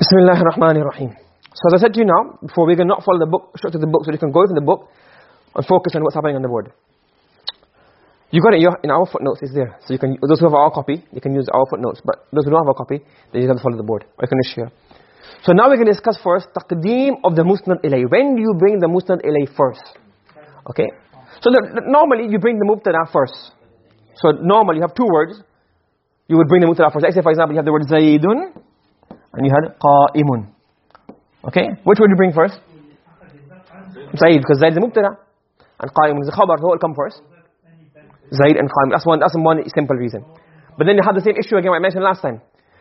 Bismillah ar-Rahman ar-Rahim. So as I said to you now, before we can not follow the book, straight to the book, so you can go from the book and focus on what's happening on the board. You got it your, in our footnotes, it's there. So you can, those who have our copy, you can use our footnotes. But those who don't have our copy, then you have to follow the board. Or you can share. So now we're going to discuss first, taqdeem of the musnad ilay. When do you bring the musnad ilay first? Okay? So the, the, normally you bring the mubtada first. So normally you have two words. You would bring the mubtada first. Let's say for example you have the word zaydun and you had qa'imun. Okay? Which would you bring first? Zayd because Zayd is mubtada and qa'imun is the khabar. So what will come first? Zaid and Qa'im. That's one, that's one simple reason. But then you have the same issue again I mentioned last time.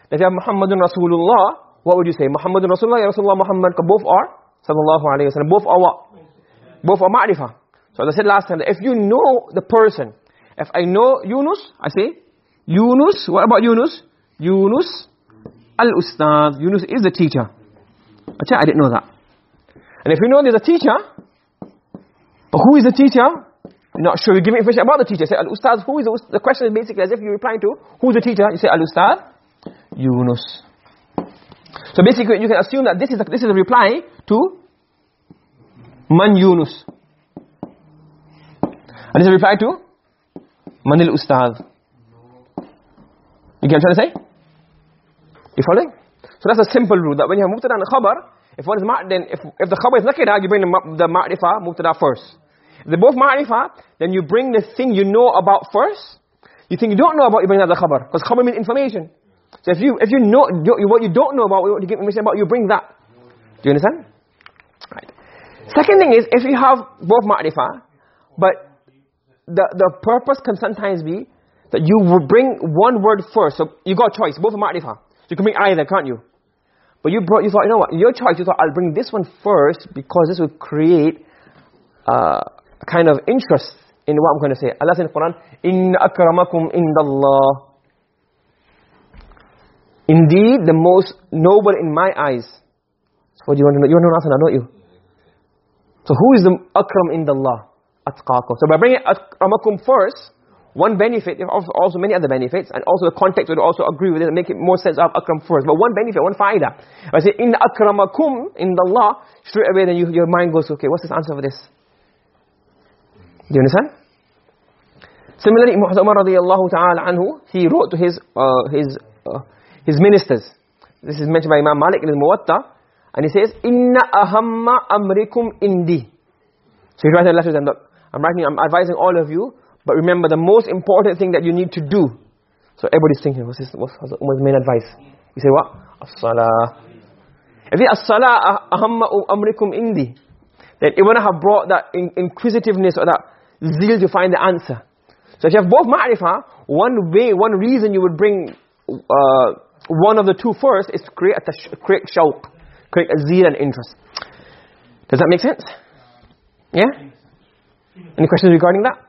That you have Muhammadun Rasulullah, what would you say? Muhammadun Rasulullah, Ya Rasulullah Muhammad, both are, sallallahu alayhi wa sallam, both are what? Both are ma'rifah. So as I said last time, if you know the person, if I know Yunus, I say, Yunus, what about Yunus? Yunus al-Ustad. Yunus is the teacher. I didn't know that. And if you know there's a teacher, but who is the teacher? You're not sure. You give me information about the teacher. Say, Al-Ustad, who is the, the question is basically as if you're replying to, who's the teacher? You say, Al-Ustad, Yunus. So basically, you can assume that this is a, this is a reply to Man Yunus. And this is a reply to Man al-Ustad. You get what I'm trying to say? You following? So that's a simple rule, that when you have mubtada and khabar, if one is ma' then if, if the khabar is nakira, you bring the, the ma'rifah, mubtada first. If they're both ma'rifah, then you bring the thing you know about first. You think you don't know about, you bring another khabar. Because khabar means information. So if you, if you know what you don't know about, what you give information about, you bring that. Do you understand? Right. Second thing is, if you have both ma'rifah, but the, the purpose can sometimes be that you will bring one word first. So you got a choice, both. So you can bring either, can't you? But you brought, you thought, you know what, your choice, you thought, I'll bring this one first because this will create uh, a kind of interest in what I'm going to say. Allah says in the Quran, إِنَّ أَكْرَمَكُمْ إِنَّ اللَّهِ Indeed, the most noble in my eyes. So what do you want to know? You want to know answer now, don't you? So who is the akram in Allah? Atqakum. So by bringing akramakum first, one benefit, also many other benefits, and also the context would also agree with it and make it more sense of akram first. But one benefit, one faida. I say, in akramakum in Allah, straight away then you, your mind goes, okay, what's this answer for this? Do you understand? Similarly, Umar radiallahu ta'ala anhu, he wrote to his, uh, his, uh, his ministers. This is mentioned by Imam Malik in al-Muwatta. And he says, Inna ahamma amrikum indi. So he writes a letter to them, I'm writing, I'm advising all of you, but remember the most important thing that you need to do. So everybody's thinking, what's, this, what's Umar's main advice? You say what? As-salah. If it's as-salah ahamma amrikum indi, then it wouldn't have brought that inquisitiveness or that zeal to find the answer. So if you have both ma'rifah, one way, one reason you would bring uh, one of the two first is to create a create shawq, create a zeal and interest. Does that make sense? Yeah? Any questions regarding that?